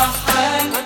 الرحمن